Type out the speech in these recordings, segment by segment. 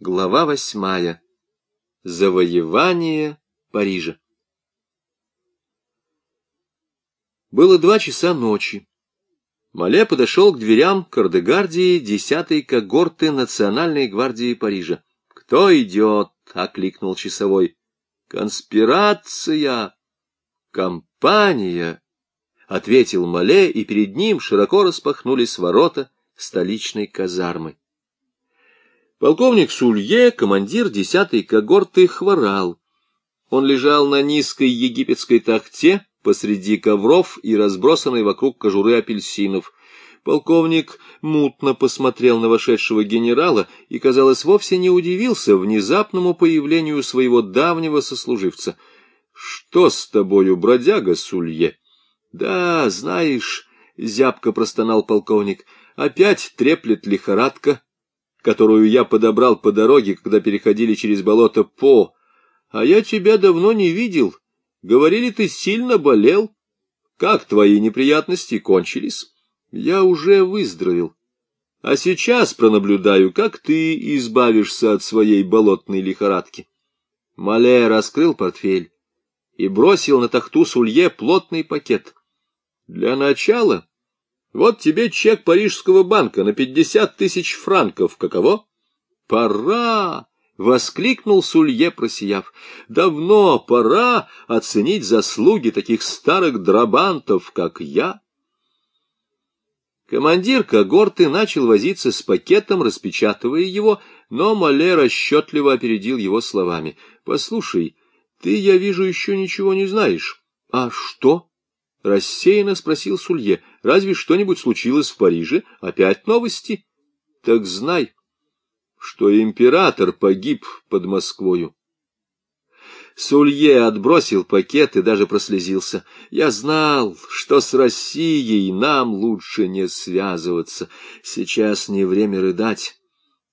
Глава восьмая. Завоевание Парижа. Было два часа ночи. Мале подошел к дверям Кардегардии десятой когорты Национальной гвардии Парижа. «Кто идет?» — окликнул часовой. «Конспирация! Компания!» — ответил Мале, и перед ним широко распахнулись ворота столичной казармы. Полковник Сулье, командир десятой когорты, хворал. Он лежал на низкой египетской тахте посреди ковров и разбросанной вокруг кожуры апельсинов. Полковник мутно посмотрел на вошедшего генерала и, казалось, вовсе не удивился внезапному появлению своего давнего сослуживца. — Что с тобою, бродяга Сулье? — Да, знаешь, — зябко простонал полковник, — опять треплет лихорадка которую я подобрал по дороге, когда переходили через болото По. А я тебя давно не видел. Говорили, ты сильно болел. Как твои неприятности кончились? Я уже выздоровел. А сейчас пронаблюдаю, как ты избавишься от своей болотной лихорадки. Мале раскрыл портфель и бросил на тахту Сулье плотный пакет. Для начала вот тебе чек Парижского банка на пятьдесят тысяч франков. Каково? Пора! — воскликнул Сулье, просияв. — Давно пора оценить заслуги таких старых драбантов, как я. Командир когорты начал возиться с пакетом, распечатывая его, но Мале расчетливо опередил его словами. — Послушай, ты, я вижу, еще ничего не знаешь. — А что? — рассеянно спросил Сулье. Разве что-нибудь случилось в Париже? Опять новости? Так знай, что император погиб под Москвою. Сулье отбросил пакет и даже прослезился. Я знал, что с Россией нам лучше не связываться. Сейчас не время рыдать.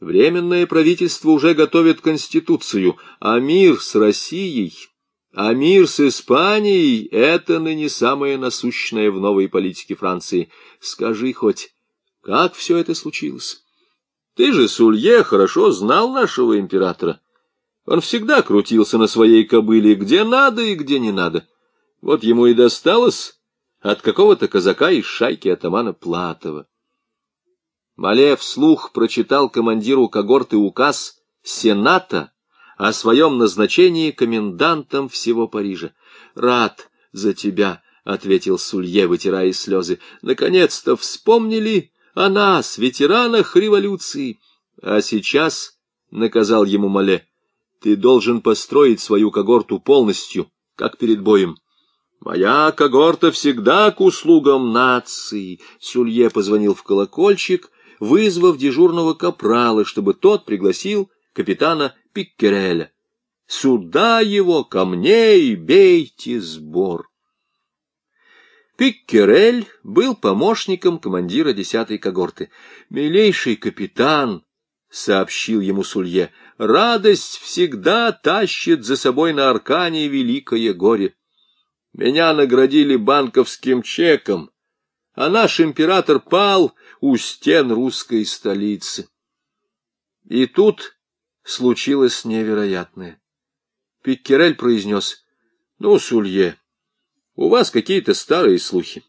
Временное правительство уже готовит Конституцию, а мир с Россией а мир с Испанией — это ныне самое насущное в новой политике Франции. Скажи хоть, как все это случилось? Ты же, Сулье, хорошо знал нашего императора. Он всегда крутился на своей кобыле, где надо и где не надо. Вот ему и досталось от какого-то казака из шайки атамана Платова. Малев вслух прочитал командиру когорты указ Сената о своем назначении комендантом всего Парижа. «Рад за тебя», — ответил Сулье, вытирая слезы. «Наконец-то вспомнили о нас, ветеранах революции. А сейчас, — наказал ему Мале, — ты должен построить свою когорту полностью, как перед боем». «Моя когорта всегда к услугам нации!» Сулье позвонил в колокольчик, вызвав дежурного капрала, чтобы тот пригласил капитана Пиккереля. Сюда его, ко мне и бейте сбор. Пиккерель был помощником командира десятой когорты. «Милейший капитан», — сообщил ему Сулье, — «радость всегда тащит за собой на аркане великое горе. Меня наградили банковским чеком, а наш император пал у стен русской столицы». И тут случилось невероятное. Пиккерель произнес, — Ну, Сулье, у вас какие-то старые слухи.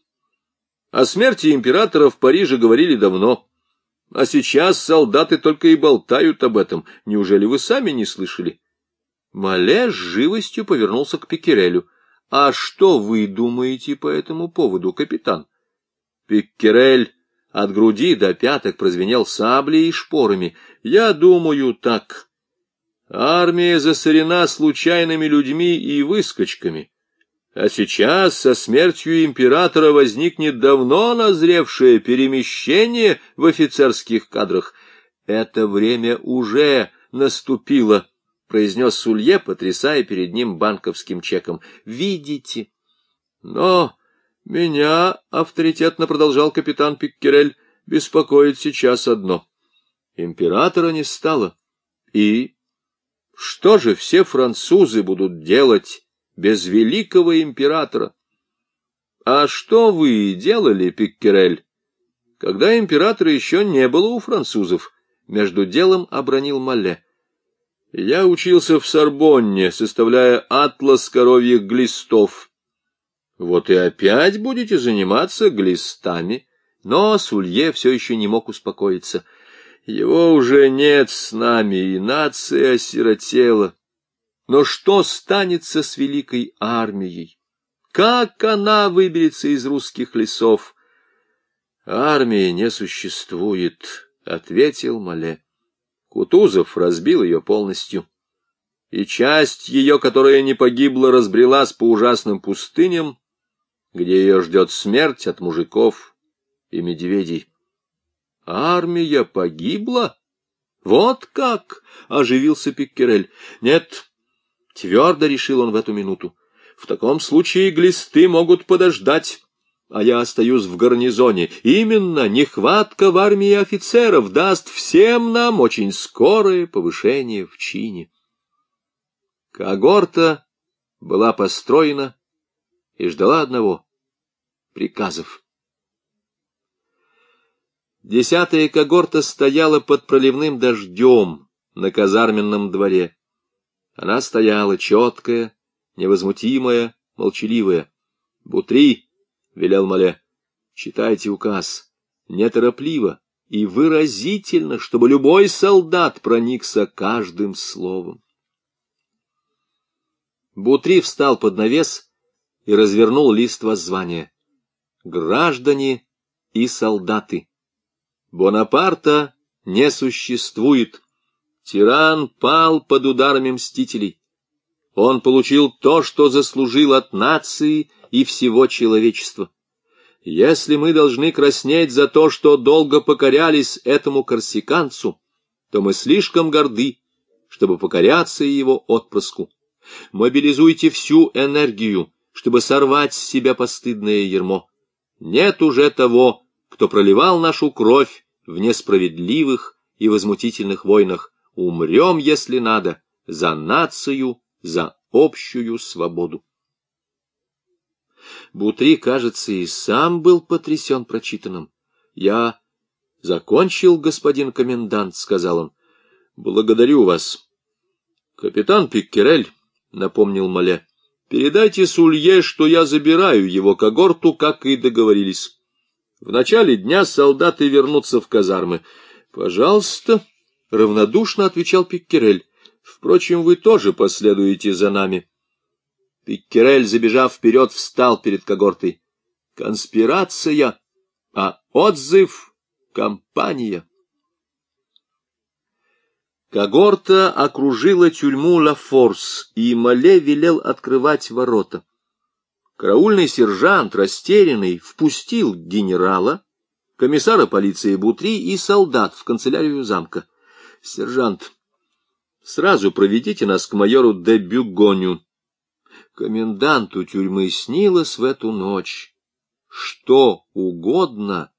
О смерти императора в Париже говорили давно, а сейчас солдаты только и болтают об этом. Неужели вы сами не слышали? Мале с живостью повернулся к Пиккерелю. — А что вы думаете по этому поводу, капитан? Пиккерель от груди до пяток прозвенел саблей и шпорами. — Я думаю так. Армия засорена случайными людьми и выскочками. А сейчас со смертью императора возникнет давно назревшее перемещение в офицерских кадрах. Это время уже наступило, — произнес Сулье, потрясая перед ним банковским чеком. — Видите? Но меня, — авторитетно продолжал капитан Пиккерель, — беспокоит сейчас одно. Императора не стало. И что же все французы будут делать без великого императора? А что вы делали, Пиккерель, когда императора еще не было у французов? Между делом обронил Мале. Я учился в Сорбонне, составляя атлас коровьих глистов. Вот и опять будете заниматься глистами. Но Сулье все еще не мог успокоиться. Его уже нет с нами, и нация осиротела. Но что станется с великой армией? Как она выберется из русских лесов? Армии не существует, — ответил Мале. Кутузов разбил ее полностью. И часть ее, которая не погибла, разбрелась по ужасным пустыням, где ее ждет смерть от мужиков и медведей. Армия погибла? Вот как! — оживился Пиккерель. Нет, твердо решил он в эту минуту. В таком случае глисты могут подождать а я остаюсь в гарнизоне. Именно нехватка в армии офицеров даст всем нам очень скорое повышение в чине. Когорта была построена и ждала одного — приказов. Десятая когорта стояла под проливным дождем на казарменном дворе. Она стояла четкая, невозмутимая, молчаливая. Бутри велел Мале. Читайте указ неторопливо и выразительно, чтобы любой солдат проникся каждым словом. Бутри встал под навес и развернул лист воззвания. Граждане и солдаты. Бонапарта не существует. Тиран пал под ударами мстителей. Он получил то, что заслужил от нации и всего человечества. Если мы должны краснеть за то, что долго покорялись этому корсиканцу, то мы слишком горды, чтобы покоряться его отпрыску. Мобилизуйте всю энергию, чтобы сорвать с себя постыдное ермо. Нет уже того, кто проливал нашу кровь в несправедливых и возмутительных войнах. Умрем, если надо, за нацию, за общую свободу. Бутри, кажется, и сам был потрясен прочитанным. — Я закончил, господин комендант, — сказал он. — Благодарю вас. — Капитан Пиккерель, — напомнил Мале, — передайте Сулье, что я забираю его когорту, как и договорились. В начале дня солдаты вернутся в казармы. — Пожалуйста, — равнодушно отвечал Пиккерель. — Впрочем, вы тоже последуете за нами. — Пиккерель, забежав вперед, встал перед когортой. Конспирация, а отзыв — компания. Когорта окружила тюрьму Ла-Форс, и Мале велел открывать ворота. Караульный сержант, растерянный, впустил генерала, комиссара полиции Бутри и солдат в канцелярию замка. — Сержант, сразу проведите нас к майору де Бюгоню. Коменданту тюрьмы снилось в эту ночь что угодно,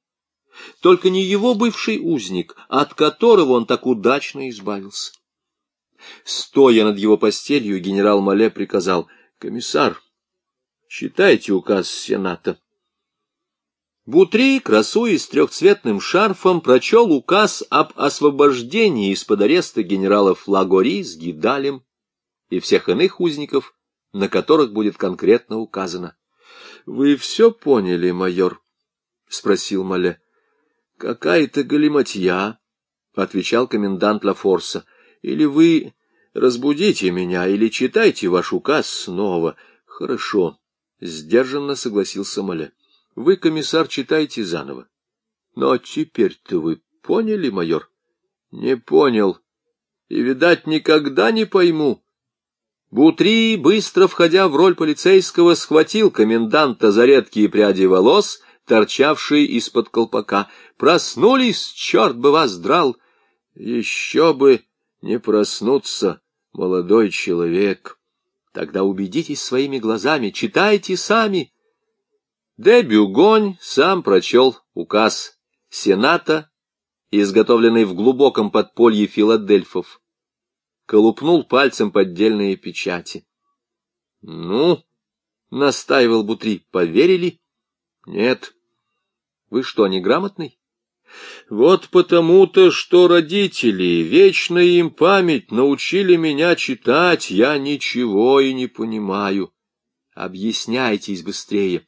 только не его бывший узник, от которого он так удачно избавился. Стоя над его постелью, генерал Мале приказал, «Комиссар, читайте указ Сената». Бутри, красуясь трехцветным шарфом, прочел указ об освобождении из-под ареста генералов Лагори с Гидалем и всех иных узников, на которых будет конкретно указано. — Вы все поняли, майор? — спросил Мале. — Какая-то галиматья, — отвечал комендант Лафорса. — Или вы разбудите меня, или читайте ваш указ снова. — Хорошо, — сдержанно согласился Мале. — Вы, комиссар, читайте заново. — Но теперь-то вы поняли, майор? — Не понял. И, видать, никогда не пойму. Бутри, быстро входя в роль полицейского, схватил коменданта за редкие пряди волос, торчавшие из-под колпака. «Проснулись, черт бы вас драл!» «Еще бы не проснуться, молодой человек!» «Тогда убедитесь своими глазами, читайте сами!» Де Бюгонь сам прочел указ Сената, изготовленный в глубоком подполье филадельфов колупнул пальцем поддельные печати. — Ну, — настаивал Бутри, — поверили? — Нет. — Вы что, неграмотный? Вот потому-то, что родители, вечная им память, научили меня читать, я ничего и не понимаю. Объясняйтесь быстрее.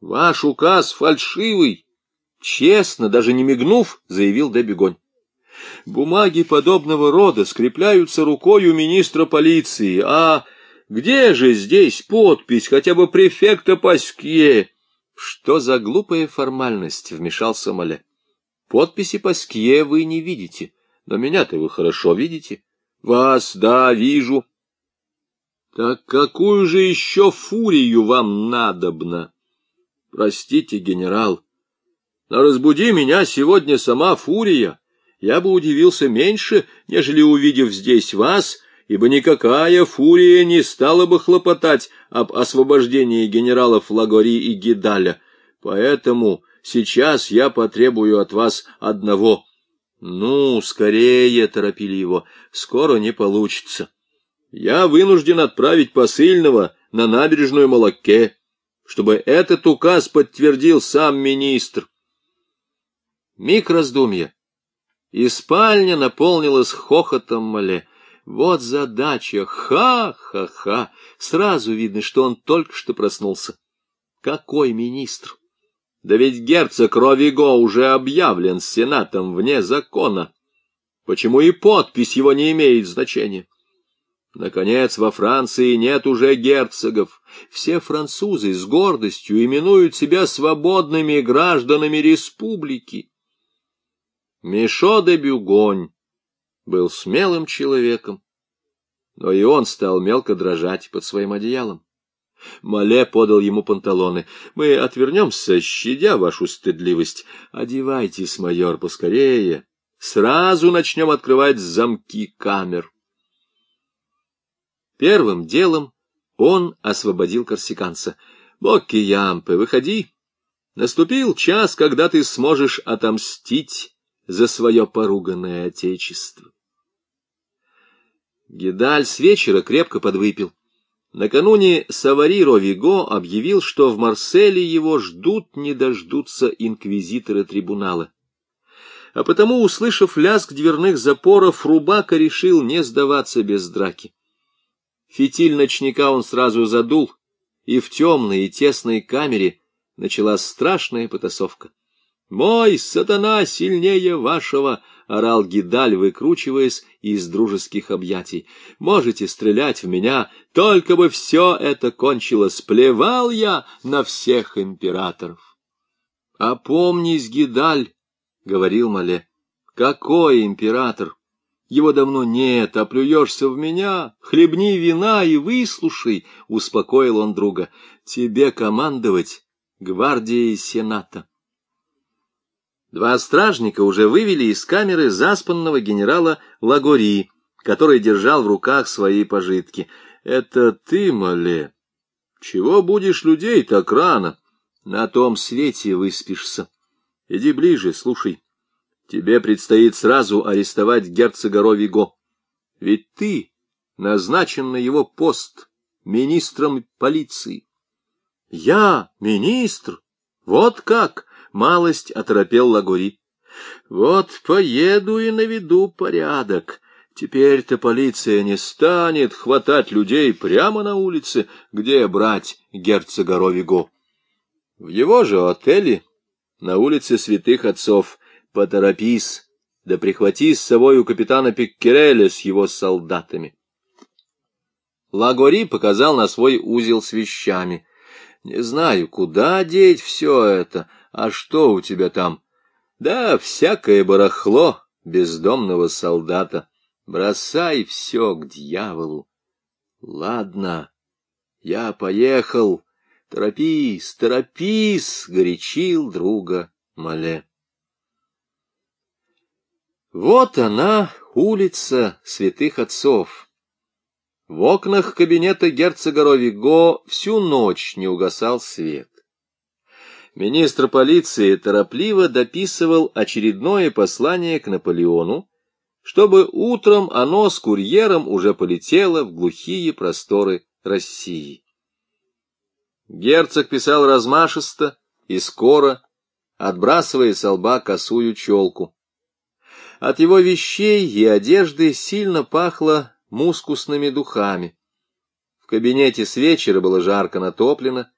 Ваш указ фальшивый. Честно, даже не мигнув, заявил Дебегонь. Бумаги подобного рода скрепляются рукой у министра полиции, а где же здесь подпись хотя бы префекта Паскье? Что за глупая формальность, вмешался Мале. Подписи Паскье вы не видите, но меня-то вы хорошо видите. Вас, да, вижу. Так какую же еще фурию вам надобно? Простите, генерал, но разбуди меня сегодня сама фурия. Я бы удивился меньше, нежели увидев здесь вас, ибо никакая фурия не стала бы хлопотать об освобождении генералов Лагори и Гидаля. Поэтому Сейчас я потребую от вас одного. Ну, скорее, — торопили его, — скоро не получится. Я вынужден отправить посыльного на набережную Молоке, чтобы этот указ подтвердил сам министр. Миг раздумья. И спальня наполнилась хохотом Мале. Вот задача! Ха-ха-ха! Сразу видно, что он только что проснулся. Какой министр! Да ведь герцог Ровиго уже объявлен сенатом вне закона. Почему и подпись его не имеет значения? Наконец, во Франции нет уже герцогов. Все французы с гордостью именуют себя свободными гражданами республики. Мишо де Бюгонь был смелым человеком, но и он стал мелко дрожать под своим одеялом. Мале подал ему панталоны. Мы отвернемся, щадя вашу стыдливость. Одевайтесь, майор, поскорее. Сразу начнем открывать замки камер. Первым делом он освободил корсиканца. Бокки Ямпе, выходи. Наступил час, когда ты сможешь отомстить за свое поруганное отечество. Гидаль с вечера крепко подвыпил. Накануне Савари Ровиго объявил, что в Марселе его ждут не дождутся инквизиторы трибунала. А потому, услышав лязг дверных запоров, Рубака решил не сдаваться без драки. Фитиль ночника он сразу задул, и в темной и тесной камере началась страшная потасовка. «Мой сатана сильнее вашего!» — орал Гидаль, выкручиваясь из дружеских объятий. «Можете стрелять в меня, только бы все это кончилось. Плевал я на всех императоров». «Опомнись, Гидаль!» — говорил Мале. «Какой император? Его давно нет, а плюешься в меня. Хлебни вина и выслушай!» — успокоил он друга. «Тебе командовать гвардией Сената». Два стражника уже вывели из камеры заспанного генерала Лагори, который держал в руках свои пожитки. — Это ты, Мале? Чего будешь людей так рано? На том свете выспишься. Иди ближе, слушай. Тебе предстоит сразу арестовать герцога Ровиго. Ведь ты назначен на его пост министром полиции. — Я министр? Вот как? Малость оторопел Лагури. Вот поеду и наведу порядок. Теперь-то полиция не станет хватать людей прямо на улице, где брать герцога Ровиго. В его же отеле, на улице Святых Отцов, поторопись, да прихвати с собой у капитана Пиккереля с его солдатами. Лагори показал на свой узел с вещами. Не знаю, куда деть все это, а что у тебя там? Да, всякое барахло бездомного солдата. Бросай все к дьяволу. Ладно, я поехал. Торопись, торопись, горячил друга Мале. Вот она, улица святых отцов. В окнах кабинета герцога Ровиго всю ночь не угасал свет министр полиции торопливо дописывал очередное послание к Наполеону, чтобы утром оно с курьером уже полетело в глухие просторы России. Герцог писал размашисто и скоро, отбрасывая с лба косую челку. От его вещей и одежды сильно пахло мускусными духами. В кабинете с вечера было жарко натоплено.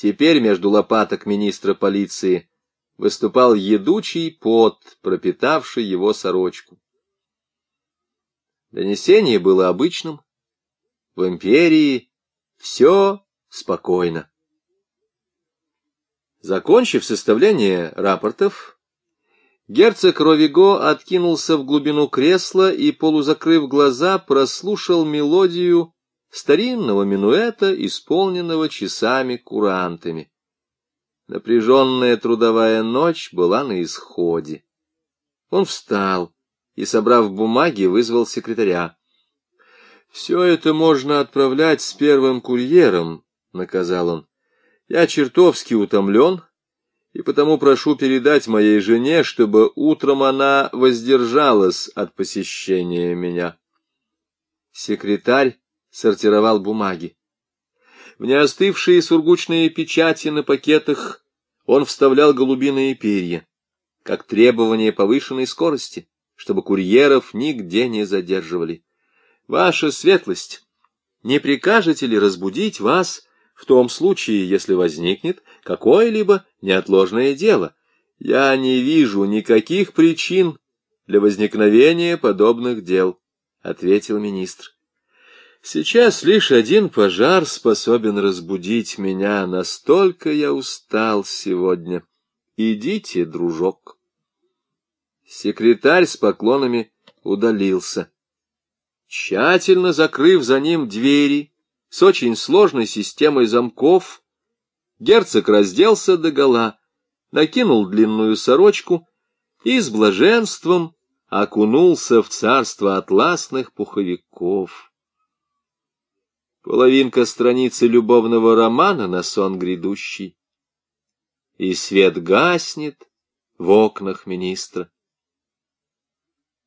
Теперь между лопаток министра полиции выступал едучий пот, пропитавший его сорочку. Донесение было обычным. В империи все спокойно. Закончив составление рапортов, герцог Ровиго откинулся в глубину кресла и, полузакрыв глаза, прослушал мелодию старинного минуэта, исполненного часами-курантами. Напряженная трудовая ночь была на исходе. Он встал и, собрав бумаги, вызвал секретаря. — Все это можно отправлять с первым курьером, — наказал он. — Я чертовски утомлен, и потому прошу передать моей жене, чтобы утром она воздержалась от посещения меня. Секретарь сортировал бумаги. В неостывшие сургучные печати на пакетах он вставлял голубиные перья, как требование повышенной скорости, чтобы курьеров нигде не задерживали. Ваша светлость, не прикажете ли разбудить вас в том случае, если возникнет какое-либо неотложное дело? Я не вижу никаких причин для возникновения подобных дел, — ответил министр. Сейчас лишь один пожар способен разбудить меня, настолько я устал сегодня. Идите, дружок. Секретарь с поклонами удалился. Тщательно закрыв за ним двери с очень сложной системой замков, герцог разделся догола, накинул длинную сорочку и с блаженством окунулся в царство атласных пуховиков. Половинка страницы любовного романа на сон грядущий. И свет гаснет в окнах министра.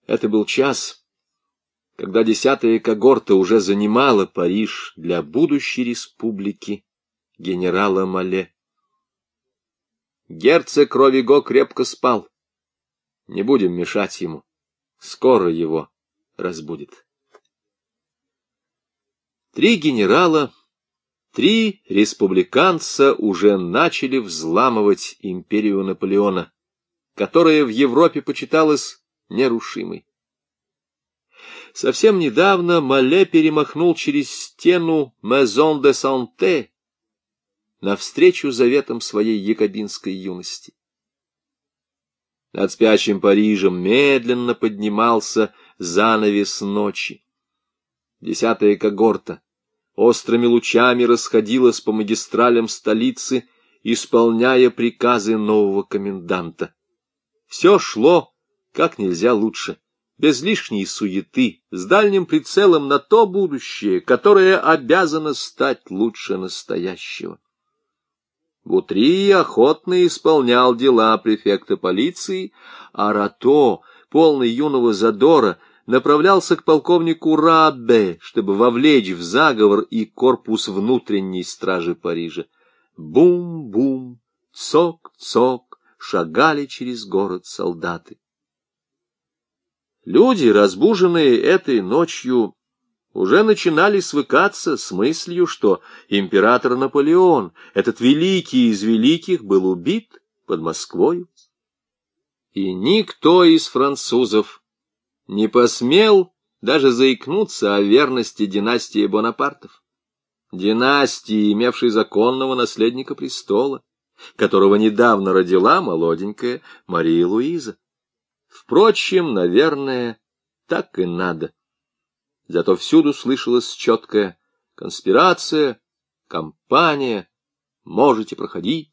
Это был час, когда десятая когорта уже занимала Париж для будущей республики генерала Мале. Герцог Ровиго крепко спал. Не будем мешать ему. Скоро его разбудит. Три генерала, три республиканца уже начали взламывать империю Наполеона, которая в Европе почиталась нерушимой. Совсем недавно Мале перемахнул через стену Мезон де Санте навстречу заветам своей якобинской юности. Над спящим Парижем медленно поднимался занавес ночи. Десятая когорта острыми лучами расходилась по магистралям столицы, исполняя приказы нового коменданта. Все шло как нельзя лучше, без лишней суеты, с дальним прицелом на то будущее, которое обязано стать лучше настоящего. Бутри охотно исполнял дела префекта полиции, а Рато, полный юного задора, направлялся к полковнику Рабе, чтобы вовлечь в заговор и корпус внутренней стражи Парижа. Бум-бум, цок-цок, шагали через город солдаты. Люди, разбуженные этой ночью, уже начинали свыкаться с мыслью, что император Наполеон, этот великий из великих, был убит под Москвой. И никто из французов не посмел даже заикнуться о верности династии Бонапартов, династии, имевшей законного наследника престола, которого недавно родила молоденькая Мария Луиза. Впрочем, наверное, так и надо. Зато всюду слышалась четкая конспирация, компания, можете проходить.